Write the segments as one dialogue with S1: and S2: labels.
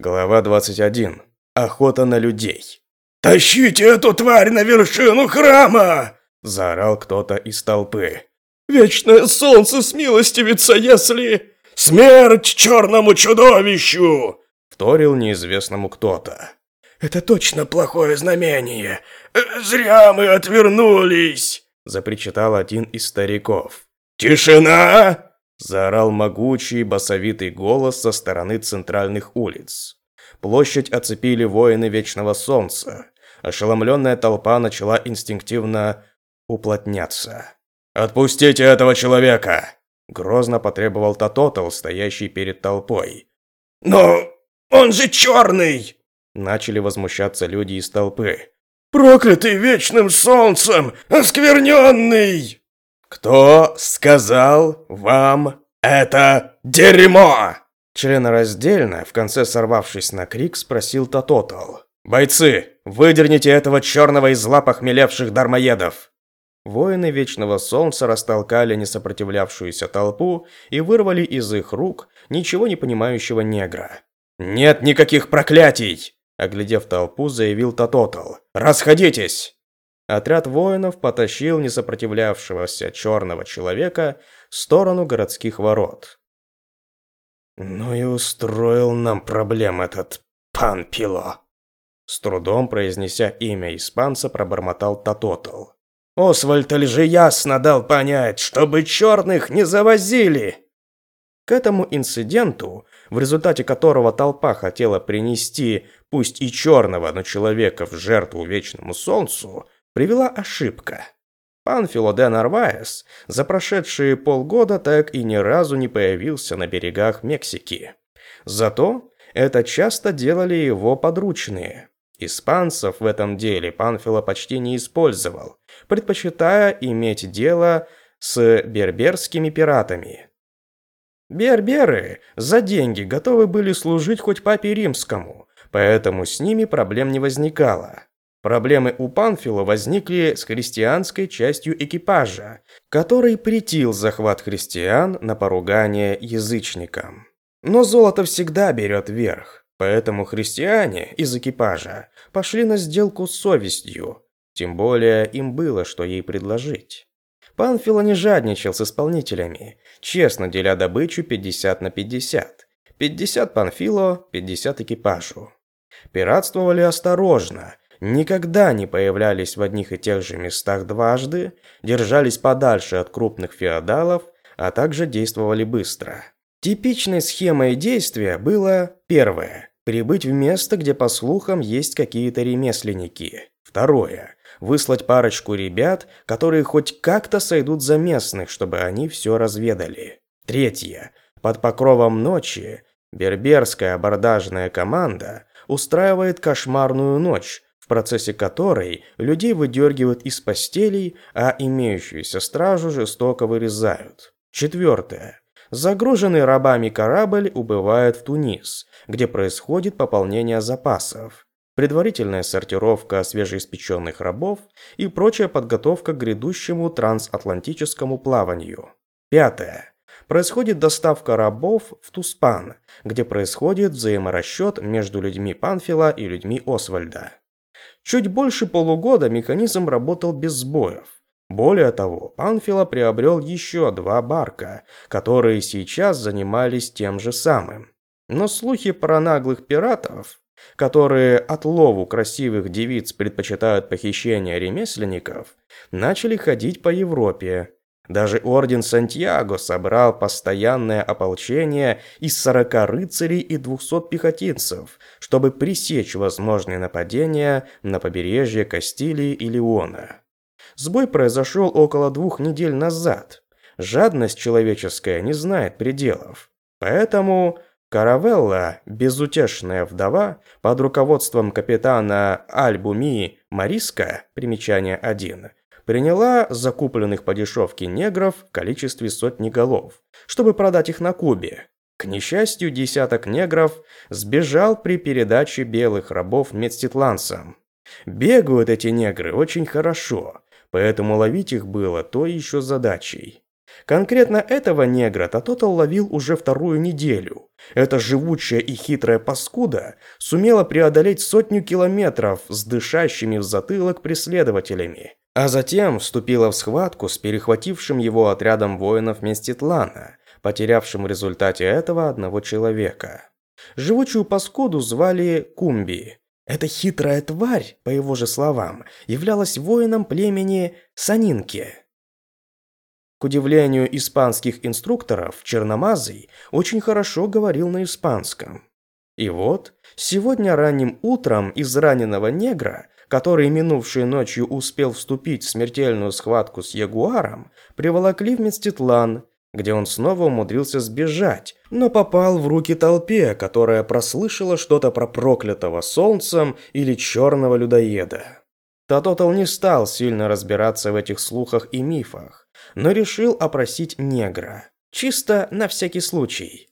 S1: Глава 21. Охота на людей.
S2: «Тащите эту тварь на вершину храма!»
S1: – заорал кто-то из толпы.
S2: «Вечное солнце смилостивится, если...» «Смерть черному чудовищу!» – вторил неизвестному кто-то. «Это точно плохое знамение. Э, зря мы отвернулись!» – запричитал один из стариков. «Тишина!»
S1: Заорал могучий басовитый голос со стороны центральных улиц. Площадь оцепили воины Вечного Солнца. Ошеломленная толпа начала инстинктивно уплотняться. «Отпустите этого человека!» Грозно потребовал Тототл, стоящий перед толпой.
S2: «Но он же черный!»
S1: Начали возмущаться люди из толпы.
S2: «Проклятый вечным солнцем! Оскверненный!»
S1: «Кто сказал вам это дерьмо?» Членораздельно, в конце сорвавшись на крик, спросил Тототал. «Бойцы, выдерните этого черного из лап охмелевших дармоедов!» Воины Вечного Солнца растолкали несопротивлявшуюся толпу и вырвали из их рук ничего не понимающего негра. «Нет никаких проклятий!» Оглядев толпу, заявил Тототал. «Расходитесь!» Отряд воинов потащил несопротивлявшегося черного человека в сторону городских ворот.
S2: «Ну и устроил нам проблем этот пан Пило!»
S1: С трудом произнеся имя испанца, пробормотал Татотл. «Освальд же ясно дал понять, чтобы черных не завозили!» К этому инциденту, в результате которого толпа хотела принести, пусть и черного, но человека в жертву вечному солнцу, привела ошибка. Пан Филоде Нарваес за прошедшие полгода так и ни разу не появился на берегах Мексики. Зато это часто делали его подручные. Испанцев в этом деле Панфило почти не использовал, предпочитая иметь дело с берберскими пиратами. Берберы за деньги готовы были служить хоть папе римскому, поэтому с ними проблем не возникало. Проблемы у Панфила возникли с христианской частью экипажа, который претил захват христиан на поругание язычникам. Но золото всегда берет верх, поэтому христиане из экипажа пошли на сделку с совестью, тем более им было что ей предложить. Панфило не жадничал с исполнителями, честно деля добычу 50 на 50. 50 Панфило, 50 экипажу. Пиратствовали осторожно, никогда не появлялись в одних и тех же местах дважды, держались подальше от крупных феодалов, а также действовали быстро. Типичной схемой действия было первое – прибыть в место, где, по слухам, есть какие-то ремесленники. Второе – выслать парочку ребят, которые хоть как-то сойдут за местных, чтобы они все разведали. Третье – под покровом ночи берберская абордажная команда устраивает кошмарную ночь, в процессе которой людей выдергивают из постелей, а имеющуюся стражу жестоко вырезают. Четвертое. Загруженный рабами корабль убывает в Тунис, где происходит пополнение запасов, предварительная сортировка свежеиспеченных рабов и прочая подготовка к грядущему трансатлантическому плаванию. Пятое. Происходит доставка рабов в Туспан, где происходит взаиморасчет между людьми Панфила и людьми Освальда. Чуть больше полугода механизм работал без сбоев. Более того, Панфило приобрел еще два барка, которые сейчас занимались тем же самым. Но слухи про наглых пиратов, которые отлову красивых девиц предпочитают похищение ремесленников, начали ходить по Европе, даже орден Сантьяго собрал постоянное ополчение из 40 рыцарей и 200 пехотинцев, чтобы пресечь возможные нападения на побережье Кастилии и Леона. Сбой произошел около двух недель назад. Жадность человеческая не знает пределов. Поэтому Каравелла, безутешная вдова, под руководством капитана Альбуми Мариска, примечание 1, приняла закупленных по дешевке негров в количестве сотни голов, чтобы продать их на Кубе. К несчастью, десяток негров сбежал при передаче белых рабов медститланцам. Бегают эти негры очень хорошо, поэтому ловить их было то еще задачей. Конкретно этого негра Татотал ловил уже вторую неделю. Эта живучая и хитрая паскуда сумела преодолеть сотню километров с дышащими в затылок преследователями, а затем вступила в схватку с перехватившим его отрядом воинов Меститлана, потерявшим в результате этого одного человека. Живучую паскуду звали Кумби. Эта хитрая тварь, по его же словам, являлась воином племени Санинки. К удивлению испанских инструкторов, Черномазый очень хорошо говорил на испанском. И вот, сегодня ранним утром из раненого негра, который минувшей ночью успел вступить в смертельную схватку с ягуаром, приволокли в Мецтитлан, где он снова умудрился сбежать, но попал в руки толпе, которая прослышала что-то про проклятого солнцем или черного людоеда. Татотал не стал сильно разбираться в этих слухах и мифах, но решил опросить негра. Чисто на всякий случай.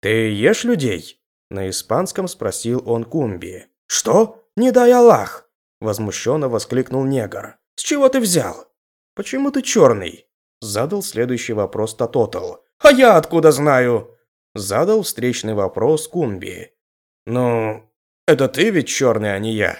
S1: «Ты ешь людей?» На испанском спросил он Кумби. «Что? Не дай Аллах!» Возмущенно воскликнул негр. «С чего ты взял?» «Почему ты черный?» Задал следующий вопрос Татотал. «А я откуда знаю?» Задал встречный вопрос Кумби. «Ну, это ты ведь черный, а не я?»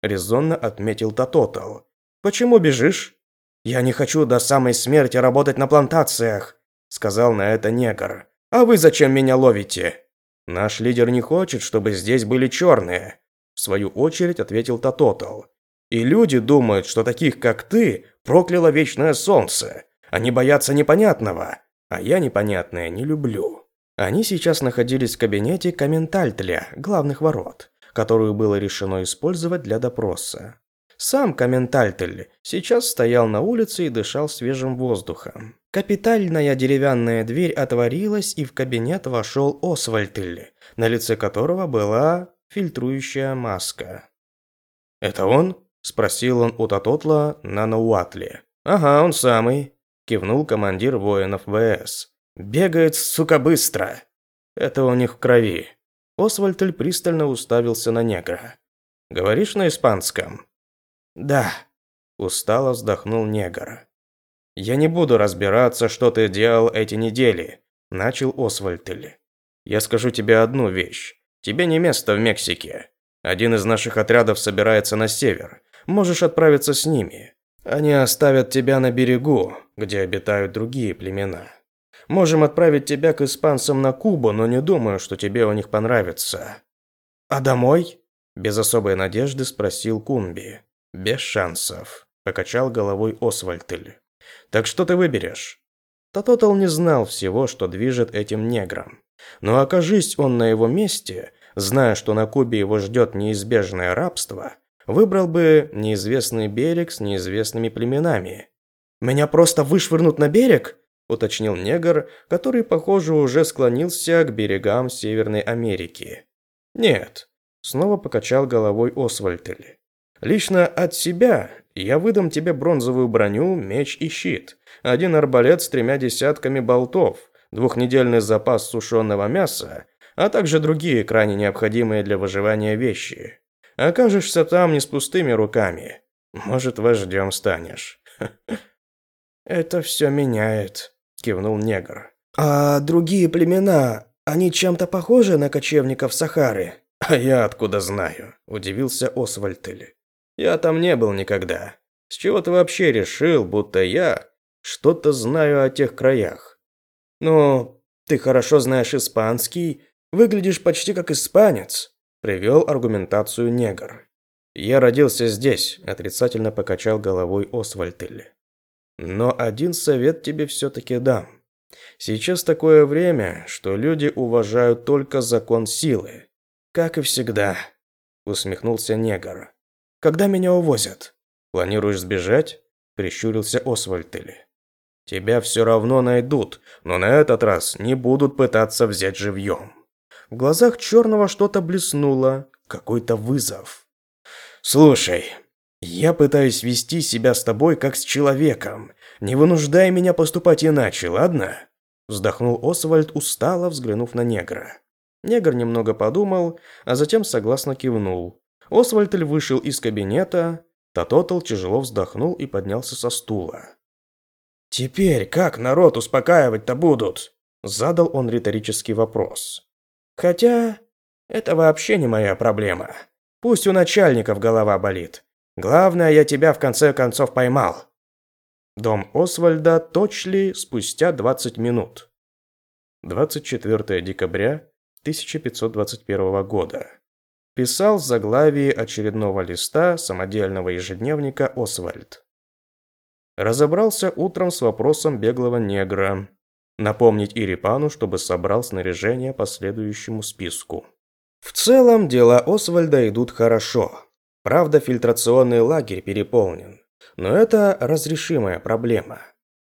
S1: резонно отметил Татотал. «Почему бежишь?» «Я не хочу до самой смерти работать на плантациях», сказал на это негр. «А вы зачем меня ловите?» «Наш лидер не хочет, чтобы здесь были черные», в свою очередь ответил Татотал. «И люди думают, что таких, как ты, прокляло вечное солнце. Они боятся непонятного, а я непонятное не люблю». Они сейчас находились в кабинете Комментальтля, главных ворот которую было решено использовать для допроса. Сам Комментальтель сейчас стоял на улице и дышал свежим воздухом. Капитальная деревянная дверь отворилась, и в кабинет вошел Освальтель, на лице которого была фильтрующая маска. «Это он?» – спросил он у Татотла на Науатле. «Ага, он самый», – кивнул командир воинов ВС. «Бегает, сука, быстро!» «Это у них в крови», Освальтель пристально уставился на негра. «Говоришь на испанском?» «Да», – устало вздохнул негр. «Я не буду разбираться, что ты делал эти недели», – начал Освальтель. «Я скажу тебе одну вещь. Тебе не место в Мексике. Один из наших отрядов собирается на север. Можешь отправиться с ними. Они оставят тебя на берегу, где обитают другие племена. Можем отправить тебя к испанцам на Кубу, но не думаю, что тебе у них понравится». «А домой?» – без особой надежды спросил Кумби. «Без шансов», – покачал головой Освальтель. «Так что ты выберешь?» Татотал не знал всего, что движет этим негром. Но окажись он на его месте, зная, что на Кубе его ждет неизбежное рабство, выбрал бы неизвестный берег с неизвестными племенами. «Меня просто вышвырнут на берег?» уточнил негр, который, похоже, уже склонился к берегам Северной Америки. Нет, снова покачал головой Освальтель. Лично от себя я выдам тебе бронзовую броню, меч и щит, один арбалет с тремя десятками болтов, двухнедельный запас сушеного мяса, а также другие крайне необходимые для выживания вещи. Окажешься там не с пустыми руками. Может, вождем станешь. Это все меняет кивнул негр. А другие племена, они чем-то похожи на кочевников Сахары? А я откуда знаю? удивился Освальтель. Я там не был никогда. С чего ты вообще решил, будто я что-то знаю о тех краях? Ну, ты хорошо знаешь испанский, выглядишь почти как испанец, привел аргументацию негр. Я родился здесь, отрицательно покачал головой Освальтель. Но один совет тебе все-таки дам. Сейчас такое время, что люди уважают только закон силы. Как и всегда, усмехнулся негр. Когда меня увозят? Планируешь сбежать? Прищурился Освальтель. Тебя все равно найдут, но на этот раз не будут пытаться взять живьем. В глазах черного что-то блеснуло, какой-то вызов. Слушай, я пытаюсь вести себя с тобой как с человеком. Не вынуждай меня поступать иначе, ладно? Вздохнул Освальд, устало взглянув на негра. Негр немного подумал, а затем согласно кивнул. Освальд вышел из кабинета, Татотл тяжело вздохнул и поднялся со стула. «Теперь как народ успокаивать-то будут?» Задал он риторический вопрос. «Хотя, это вообще не моя проблема. Пусть у начальников голова болит. Главное, я тебя в конце концов поймал». Дом Освальда точли спустя 20 минут. 24 декабря 1521 года. Писал в заглавии очередного листа самодельного ежедневника Освальд. Разобрался утром с вопросом беглого негра. Напомнить Ирипану, чтобы собрал снаряжение по следующему списку. В целом, дела Освальда идут хорошо. Правда, фильтрационный лагерь переполнен. Но это разрешимая проблема.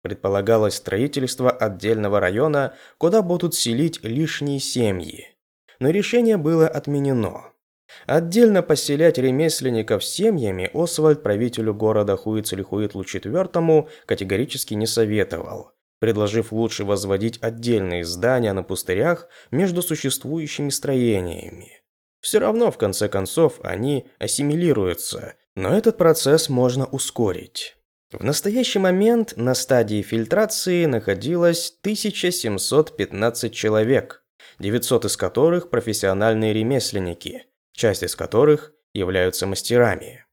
S1: Предполагалось строительство отдельного района, куда будут селить лишние семьи. Но решение было отменено. Отдельно поселять ремесленников семьями Освальд правителю города Хуицелихуитлу IV категорически не советовал, предложив лучше возводить отдельные здания на пустырях между существующими строениями. Все равно, в конце концов, они ассимилируются, но этот процесс можно ускорить. В настоящий момент на стадии фильтрации находилось 1715 человек, 900 из которых профессиональные ремесленники, часть из которых являются мастерами.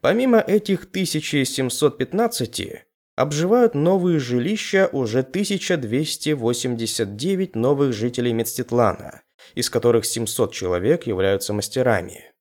S1: Помимо этих 1715, обживают новые жилища уже 1289 новых жителей Мецтитлана, из которых 700 человек являются мастерами.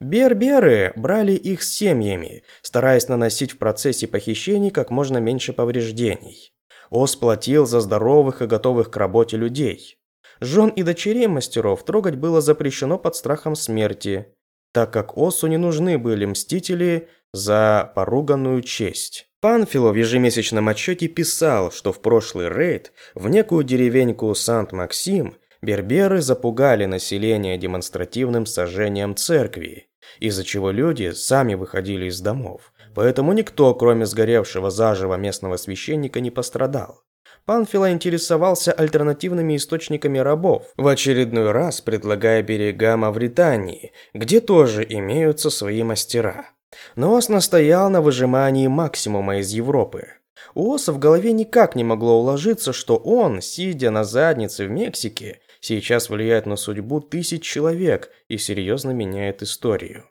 S1: Берберы брали их с семьями, стараясь наносить в процессе похищений как можно меньше повреждений. Ос платил за здоровых и готовых к работе людей. Жен и дочерей мастеров трогать было запрещено под страхом смерти, так как Осу не нужны были мстители за поруганную честь. Панфило в ежемесячном отчете писал, что в прошлый рейд в некую деревеньку Сант-Максим берберы запугали население демонстративным сожжением церкви, из-за чего люди сами выходили из домов. Поэтому никто, кроме сгоревшего заживо местного священника, не пострадал. Панфило интересовался альтернативными источниками рабов, в очередной раз предлагая берега Мавритании, где тоже имеются свои мастера. Но Ос настоял на выжимании максимума из Европы. У Оса в голове никак не могло уложиться, что он, сидя на заднице в Мексике, сейчас влияет на судьбу тысяч человек и серьезно меняет историю.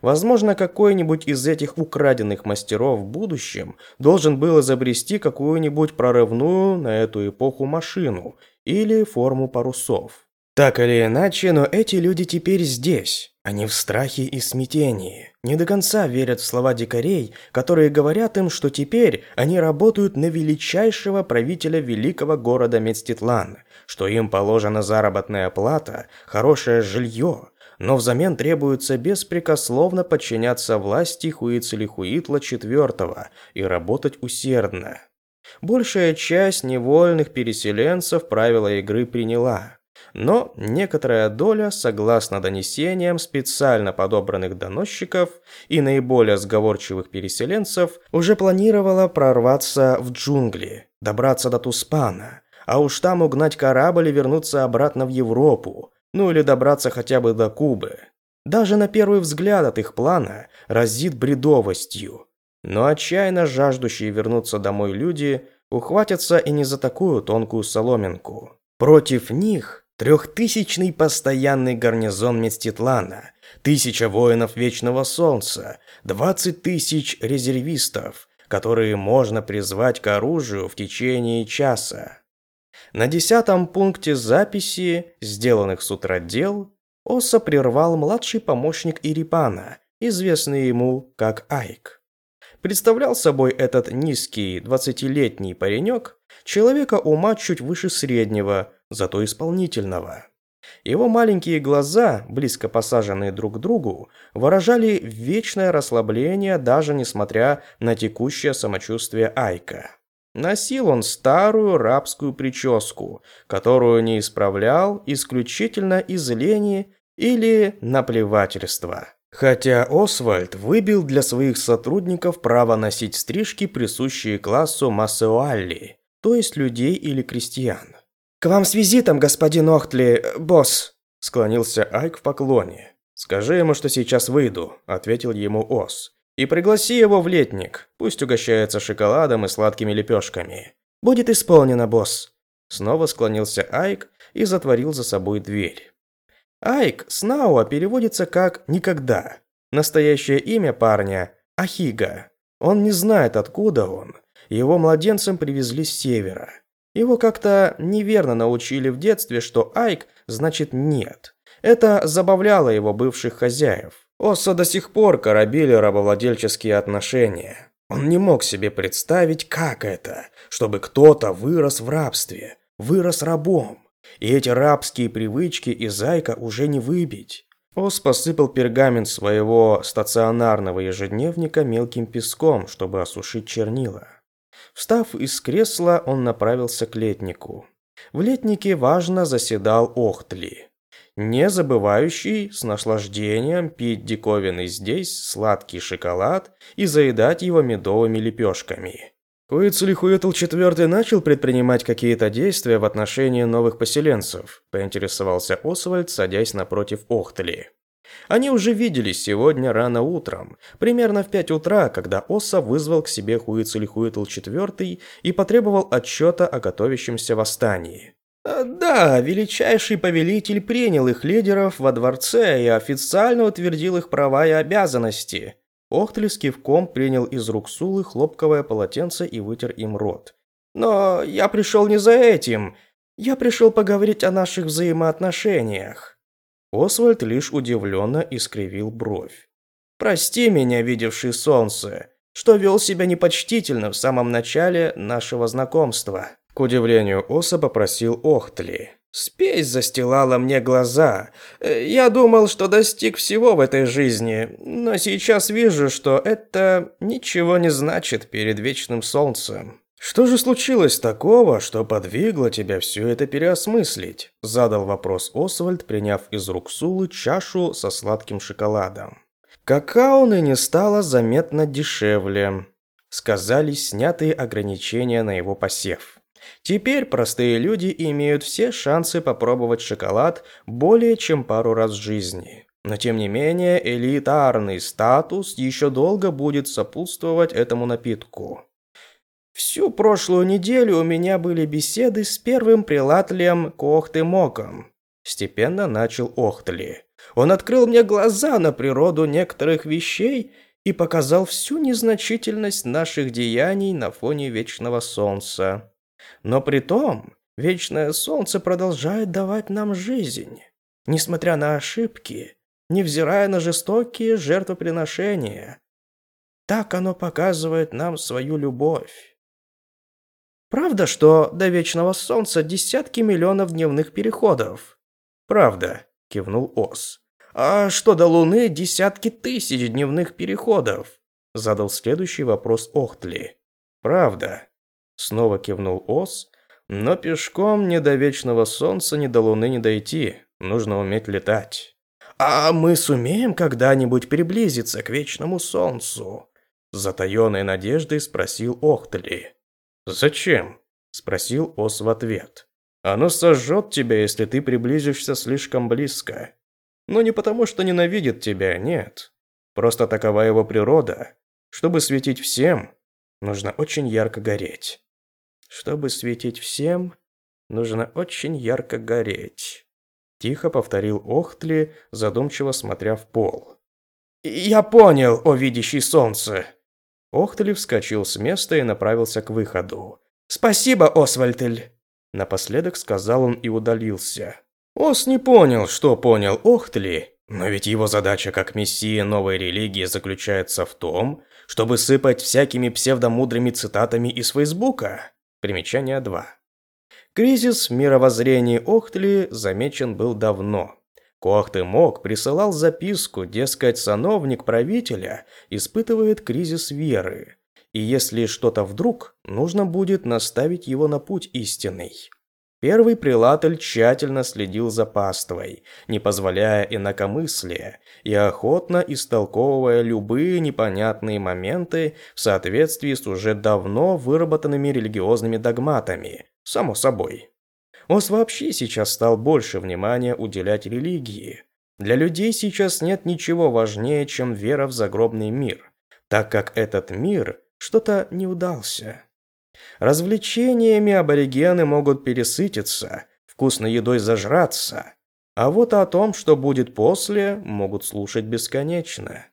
S1: Возможно, какой-нибудь из этих украденных мастеров в будущем должен был изобрести какую-нибудь прорывную на эту эпоху машину или форму парусов. Так или иначе, но эти люди теперь здесь. Они в страхе и смятении. Не до конца верят в слова дикарей, которые говорят им, что теперь они работают на величайшего правителя великого города Мецтитлан, что им положена заработная плата, хорошее жилье, но взамен требуется беспрекословно подчиняться власти Хуицелихуитла IV и работать усердно. Большая часть невольных переселенцев правила игры приняла, но некоторая доля, согласно донесениям специально подобранных доносчиков и наиболее сговорчивых переселенцев, уже планировала прорваться в джунгли, добраться до Туспана, а уж там угнать корабль и вернуться обратно в Европу, ну или добраться хотя бы до Кубы. Даже на первый взгляд от их плана разит бредовостью. Но отчаянно жаждущие вернуться домой люди ухватятся и не за такую тонкую соломинку. Против них трехтысячный постоянный гарнизон Мецтитлана, тысяча воинов Вечного Солнца, двадцать тысяч резервистов, которые можно призвать к оружию в течение часа. На десятом пункте записи, сделанных с утра дел, Оса прервал младший помощник Ирипана, известный ему как Айк. Представлял собой этот низкий, двадцатилетний паренек человека ума чуть выше среднего, зато исполнительного. Его маленькие глаза, близко посаженные друг к другу, выражали вечное расслабление даже несмотря на текущее самочувствие Айка. Носил он старую рабскую прическу, которую не исправлял исключительно из лени или наплевательства. Хотя Освальд выбил для своих сотрудников право носить стрижки, присущие классу массеуалли, то есть людей или крестьян. «К вам с визитом, господин Охтли, босс!» – склонился Айк в поклоне. «Скажи ему, что сейчас выйду», – ответил ему Ос. И пригласи его в летник, пусть угощается шоколадом и сладкими лепешками. Будет исполнено, босс. Снова склонился Айк и затворил за собой дверь. Айк Снауа переводится как «никогда». Настоящее имя парня – Ахига. Он не знает, откуда он. Его младенцем привезли с севера. Его как-то неверно научили в детстве, что Айк значит «нет». Это забавляло его бывших хозяев. Оса до сих пор коробили рабовладельческие отношения. Он не мог себе представить, как это, чтобы кто-то вырос в рабстве, вырос рабом. И эти рабские привычки из Айка уже не выбить. Ос посыпал пергамент своего стационарного ежедневника мелким песком, чтобы осушить чернила. Встав из кресла, он направился к летнику. В летнике важно заседал Охтли, не забывающий с наслаждением пить диковинный здесь сладкий шоколад и заедать его медовыми лепешками. Хуицелихуэтл IV начал предпринимать какие-то действия в отношении новых поселенцев, поинтересовался Освальд, садясь напротив Охтли. Они уже виделись сегодня рано утром, примерно в 5 утра, когда Оса вызвал к себе Хуицелихуэтл IV и потребовал отчета о готовящемся восстании. «Э, «Да, величайший повелитель принял их лидеров во дворце и официально утвердил их права и обязанности». Охтли с кивком принял из рук Сулы хлопковое полотенце и вытер им рот. «Но я пришел не за этим. Я пришел поговорить о наших взаимоотношениях». Освальд лишь удивленно искривил бровь. «Прости меня, видевший солнце, что вел себя непочтительно в самом начале нашего знакомства». К удивлению Оса попросил Охтли. «Спесь застилала мне глаза. Я думал, что достиг всего в этой жизни, но сейчас вижу, что это ничего не значит перед вечным солнцем». «Что же случилось такого, что подвигло тебя все это переосмыслить?» Задал вопрос Освальд, приняв из рук Сулы чашу со сладким шоколадом. Какао ныне стало заметно дешевле. Сказались снятые ограничения на его посев. Теперь простые люди имеют все шансы попробовать шоколад более чем пару раз в жизни. Но тем не менее, элитарный статус еще долго будет сопутствовать этому напитку. Всю прошлую неделю у меня были беседы с первым прилатлем Кохты Моком. Степенно начал Охтли. Он открыл мне глаза на природу некоторых вещей и показал всю незначительность наших деяний на фоне вечного солнца. Но при том, вечное солнце продолжает давать нам жизнь, несмотря на ошибки, невзирая на жестокие жертвоприношения. Так оно показывает нам свою любовь. Правда, что до Вечного Солнца десятки миллионов дневных переходов? Правда, кивнул Ос. А что до Луны десятки тысяч дневных переходов? Задал следующий вопрос Охтли. Правда. Снова кивнул Ос. Но пешком ни до Вечного Солнца, ни до Луны не дойти. Нужно уметь летать. А мы сумеем когда-нибудь приблизиться к Вечному Солнцу? Затаенной надеждой спросил Охтли. «Зачем?» – спросил Ос в ответ. «Оно сожжет тебя, если ты приблизишься слишком близко. Но не потому, что ненавидит тебя, нет. Просто такова его природа. Чтобы светить всем, нужно очень ярко гореть. Чтобы светить всем, нужно очень ярко гореть». Тихо повторил Охтли, задумчиво смотря в пол. «Я понял, о видящий солнце!» Охтель вскочил с места и направился к выходу. «Спасибо, Освальтель!» Напоследок сказал он и удалился. Ос не понял, что понял Охтли, но ведь его задача как мессия новой религии заключается в том, чтобы сыпать всякими псевдомудрыми цитатами из Фейсбука. Примечание 2. Кризис в мировоззрении Охтли замечен был давно. Кохты-Мок присылал записку, дескать, сановник правителя испытывает кризис веры, и если что-то вдруг, нужно будет наставить его на путь истинный. Первый прилатель тщательно следил за паствой, не позволяя инакомыслия и охотно истолковывая любые непонятные моменты в соответствии с уже давно выработанными религиозными догматами, само собой. Ос вообще сейчас стал больше внимания уделять религии. Для людей сейчас нет ничего важнее, чем вера в загробный мир. так как этот мир что-то не удался. Развлечениями аборигены могут пересытиться, вкусной едой зажраться, а вот о том, что будет после, могут слушать бесконечно.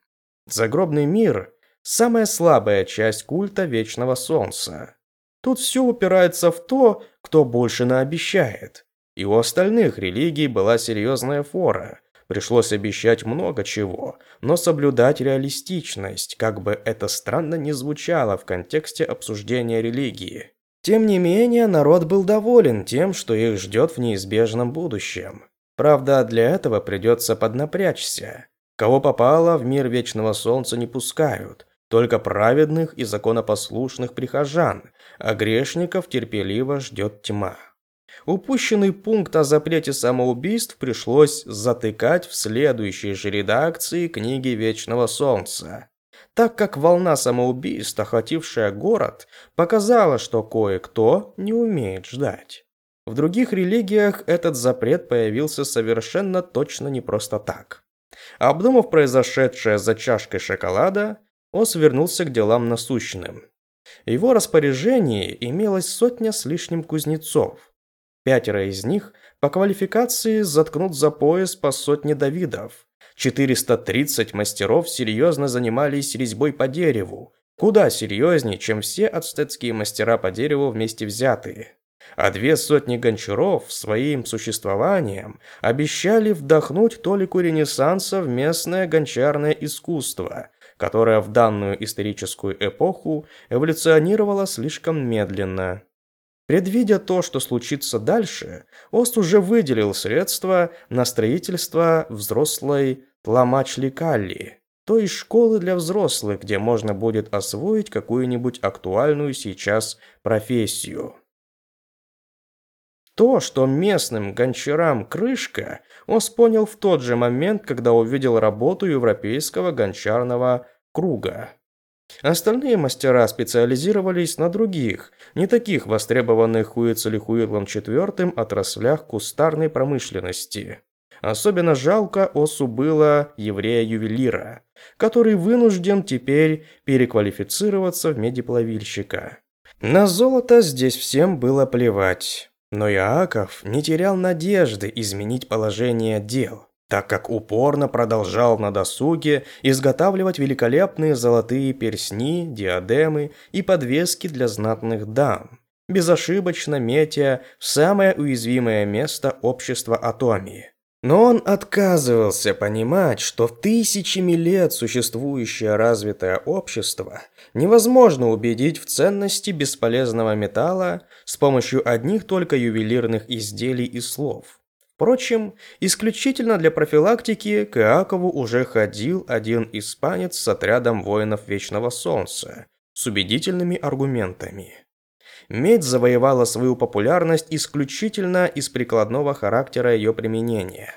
S1: Загробный мир – самая слабая часть культа Вечного Солнца. Тут все упирается в то, кто больше наобещает. И у остальных религий была серьезная фора. Пришлось обещать много чего, но соблюдать реалистичность, как бы это странно ни звучало в контексте обсуждения религии. Тем не менее, народ был доволен тем, что их ждет в неизбежном будущем. Правда, для этого придется поднапрячься. Кого попало, в мир Вечного Солнца не пускают. Только праведных и законопослушных прихожан, а грешников терпеливо ждет тьма. Упущенный пункт о запрете самоубийств пришлось затыкать в следующей же редакции книги Вечного Солнца, так как волна самоубийств, охватившая город, показала, что кое-кто не умеет ждать. В других религиях этот запрет появился совершенно точно не просто так. Обдумав произошедшее за чашкой шоколада, Ос вернулся к делам насущным. В его распоряжении имелось сотня с лишним кузнецов. Пятеро из них по квалификации заткнут за пояс по сотне давидов. 430 мастеров серьезно занимались резьбой по дереву, куда серьезнее, чем все ацтетские мастера по дереву вместе взятые а две сотни гончаров своим существованием обещали вдохнуть толику ренессанса в местное гончарное искусство, которое в данную историческую эпоху эволюционировало слишком медленно. Предвидя то, что случится дальше, Ост уже выделил средства на строительство взрослой Тламачли-Калли, той школы для взрослых, где можно будет освоить какую-нибудь актуальную сейчас профессию. То, что местным гончарам крышка, он понял в тот же момент, когда увидел работу европейского гончарного круга. Остальные мастера специализировались на других, не таких востребованных Хуицелихуитлом IV отраслях кустарной промышленности. Особенно жалко Осу было еврея-ювелира, который вынужден теперь переквалифицироваться в медиплавильщика. На золото здесь всем было плевать. Но Иаков не терял надежды изменить положение дел, так как упорно продолжал на досуге изготавливать великолепные золотые персни, диадемы и подвески для знатных дам, безошибочно метя в самое уязвимое место общества Атомии но он отказывался понимать, что тысячами лет существующее развитое общество невозможно убедить в ценности бесполезного металла с помощью одних только ювелирных изделий и слов. Впрочем, исключительно для профилактики к Иакову уже ходил один испанец с отрядом воинов Вечного Солнца с убедительными аргументами. Медь завоевала свою популярность исключительно из прикладного характера ее применения.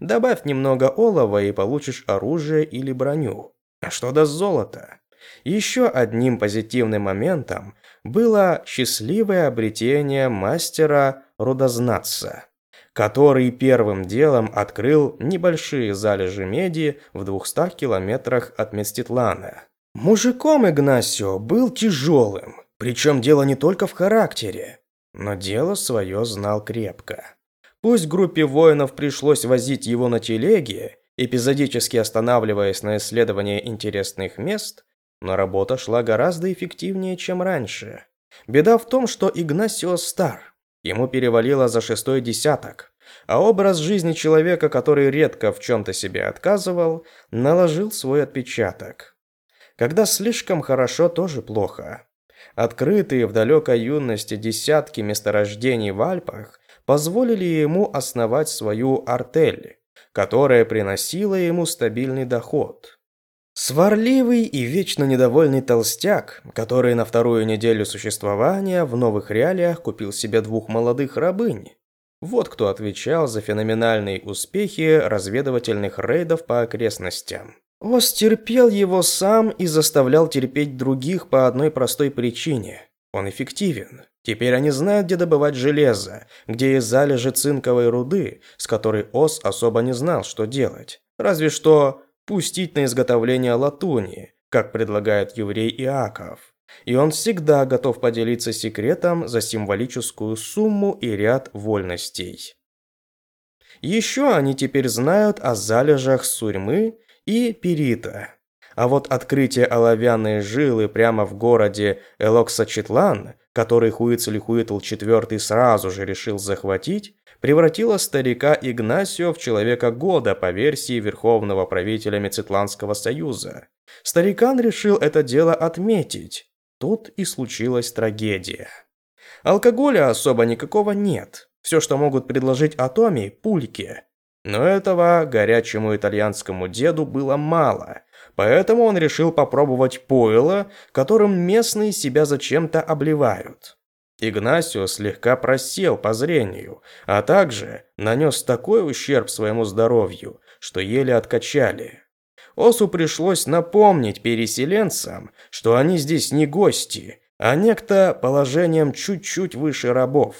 S1: Добавь немного олова и получишь оружие или броню. А что даст золото? Еще одним позитивным моментом было счастливое обретение мастера Рудознатца, который первым делом открыл небольшие залежи меди в 200 километрах от Меститлана. Мужиком Игнасио был тяжелым, причем дело не только в характере, но дело свое знал крепко. Пусть группе воинов пришлось возить его на телеге, эпизодически останавливаясь на исследование интересных мест, но работа шла гораздо эффективнее, чем раньше. Беда в том, что Игнасио стар. Ему перевалило за шестой десяток, а образ жизни человека, который редко в чем-то себе отказывал, наложил свой отпечаток. Когда слишком хорошо, тоже плохо. Открытые в далекой юности десятки месторождений в Альпах позволили ему основать свою артель, которая приносила ему стабильный доход. Сварливый и вечно недовольный толстяк, который на вторую неделю существования в новых реалиях купил себе двух молодых рабынь. Вот кто отвечал за феноменальные успехи разведывательных рейдов по окрестностям. Ос терпел его сам и заставлял терпеть других по одной простой причине. Он эффективен. Теперь они знают, где добывать железо, где есть залежи цинковой руды, с которой Ос особо не знал, что делать. Разве что пустить на изготовление латуни, как предлагает еврей Иаков, и он всегда готов поделиться секретом за символическую сумму и ряд вольностей. Еще они теперь знают о залежах Сурьмы и Перита. А вот открытие оловянной жилы прямо в городе Элоксачитлан, который Хуицелихуитл IV сразу же решил захватить, превратило старика Игнасио в человека года по версии верховного правителя Мецитланского союза. Старикан решил это дело отметить. Тут и случилась трагедия. Алкоголя особо никакого нет. Все, что могут предложить Атоми – пульки. Но этого горячему итальянскому деду было мало, поэтому он решил попробовать пойло, которым местные себя зачем-то обливают. Игнасио слегка просел по зрению, а также нанес такой ущерб своему здоровью, что еле откачали. Осу пришлось напомнить переселенцам, что они здесь не гости, а некто положением чуть-чуть выше рабов.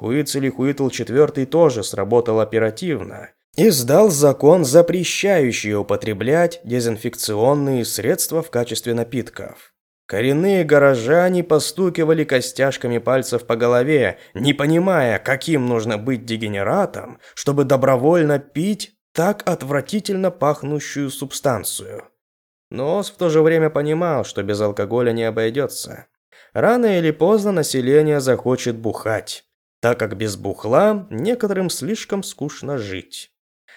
S1: Хуицелихуитл IV тоже сработал оперативно. Издал закон, запрещающий употреблять дезинфекционные средства в качестве напитков. Коренные горожане постукивали костяшками пальцев по голове, не понимая, каким нужно быть дегенератом, чтобы добровольно пить так отвратительно пахнущую субстанцию. Но Ос в то же время понимал, что без алкоголя не обойдется. Рано или поздно население захочет бухать так как без бухла некоторым слишком скучно жить.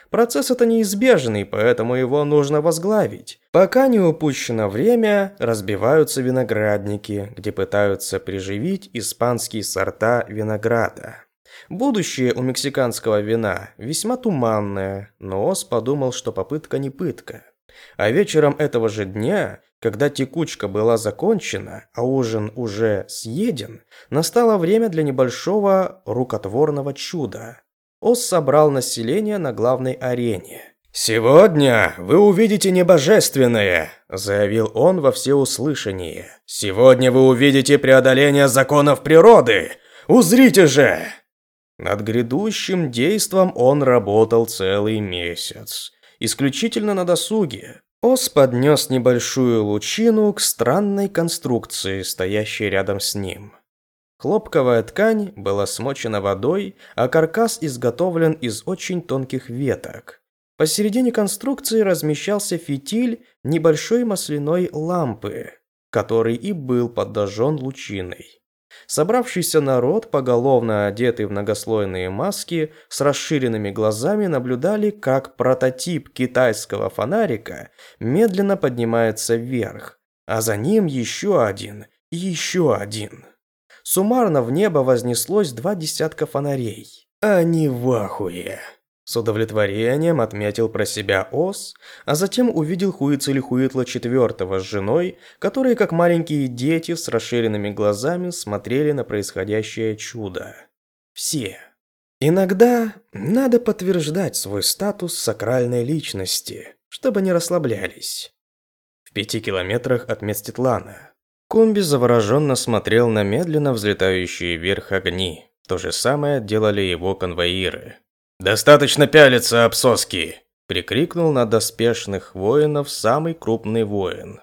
S1: Процесс это неизбежный, поэтому его нужно возглавить. Пока не упущено время, разбиваются виноградники, где пытаются приживить испанские сорта винограда. Будущее у мексиканского вина весьма туманное, но Ос подумал, что попытка не пытка. А вечером этого же дня когда текучка была закончена, а ужин уже съеден, настало время для небольшого рукотворного чуда. Ос собрал население на главной арене. «Сегодня вы увидите небожественное», – заявил он во всеуслышание. «Сегодня вы увидите преодоление законов природы! Узрите же!» Над грядущим действом он работал целый месяц. Исключительно на досуге, Ос поднес небольшую лучину к странной конструкции, стоящей рядом с ним. Хлопковая ткань была смочена водой, а каркас изготовлен из очень тонких веток. Посередине конструкции размещался фитиль небольшой масляной лампы, который и был подожжен лучиной. Собравшийся народ, поголовно одетый в многослойные маски, с расширенными глазами наблюдали, как прототип китайского фонарика медленно поднимается вверх, а за ним еще один и еще один. Суммарно в небо вознеслось два десятка фонарей. Они в ахуе. С удовлетворением отметил про себя Ос, а затем увидел Хуицелихуитла четвертого с женой, которые, как маленькие дети с расширенными глазами, смотрели на происходящее чудо. Все. Иногда надо подтверждать свой статус сакральной личности, чтобы не расслаблялись. В пяти километрах от Мецтитлана Кумби завороженно смотрел на медленно взлетающие вверх огни. То же самое делали его конвоиры. «Достаточно пялиться, обсоски!» – прикрикнул на доспешных воинов самый крупный воин.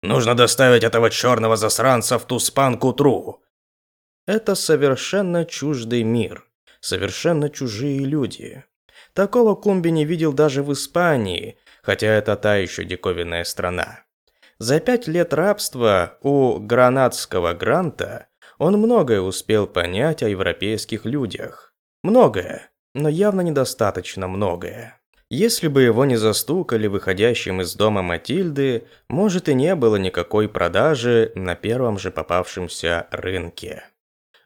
S1: «Нужно доставить этого черного засранца в Туспан к утру!» Это совершенно чуждый мир, совершенно чужие люди. Такого Кумби не видел даже в Испании, хотя это та еще диковинная страна. За пять лет рабства у гранадского Гранта он многое успел понять о европейских людях. Многое но явно недостаточно многое. Если бы его не застукали выходящим из дома Матильды, может и не было никакой продажи на первом же попавшемся рынке.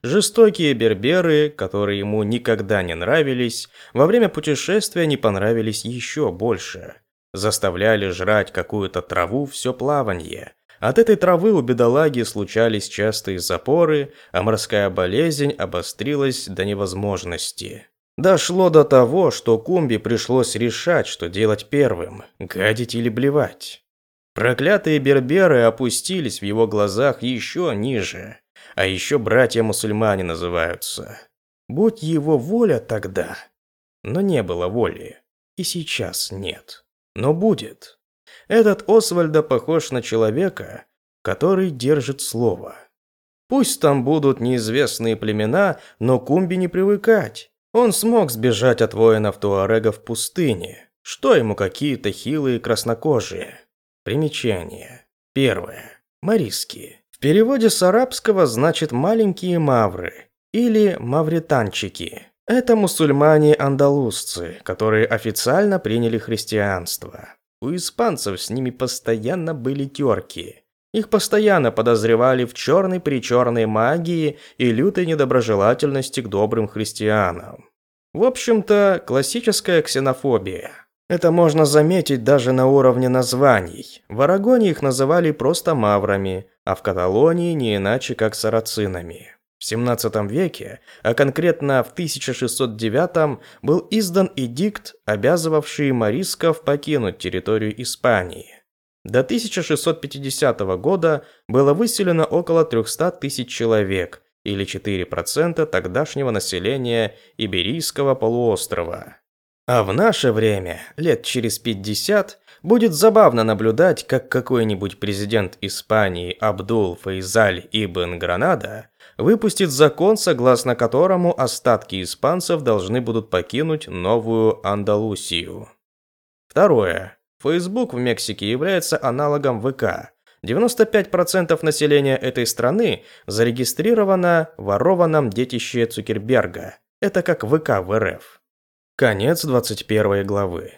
S1: Жестокие берберы, которые ему никогда не нравились, во время путешествия не понравились еще больше. Заставляли жрать какую-то траву все плаванье. От этой травы у бедолаги случались частые запоры, а морская болезнь обострилась до невозможности. Дошло до того, что Кумби пришлось решать, что делать первым – гадить или блевать. Проклятые берберы опустились в его глазах еще ниже, а еще братья-мусульмане называются. Будь его воля тогда. Но не было воли. И сейчас нет. Но будет. Этот Освальда похож на человека, который держит слово. Пусть там будут неизвестные племена, но Кумби не привыкать. Он смог сбежать от воинов Туарега в пустыне. Что ему какие-то хилые краснокожие? Примечание. Первое. Мариски. В переводе с арабского значит «маленькие мавры» или «мавританчики». Это мусульмане-андалузцы, которые официально приняли христианство. У испанцев с ними постоянно были терки. Их постоянно подозревали в черной-причерной магии и лютой недоброжелательности к добрым христианам. В общем-то, классическая ксенофобия. Это можно заметить даже на уровне названий. В Арагоне их называли просто маврами, а в Каталонии не иначе как сарацинами. В 17 веке, а конкретно в 1609 был издан эдикт, обязывавший морисков покинуть территорию Испании. До 1650 года было выселено около 300 тысяч человек, или 4% тогдашнего населения Иберийского полуострова. А в наше время, лет через 50, будет забавно наблюдать, как какой-нибудь президент Испании Абдул Фейзаль Ибн Гранада выпустит закон, согласно которому остатки испанцев должны будут покинуть Новую Андалусию. Второе. Facebook в Мексике является аналогом ВК. 95% населения этой страны зарегистрировано в ворованном детище Цукерберга. Это как ВК в РФ. Конец 21 главы.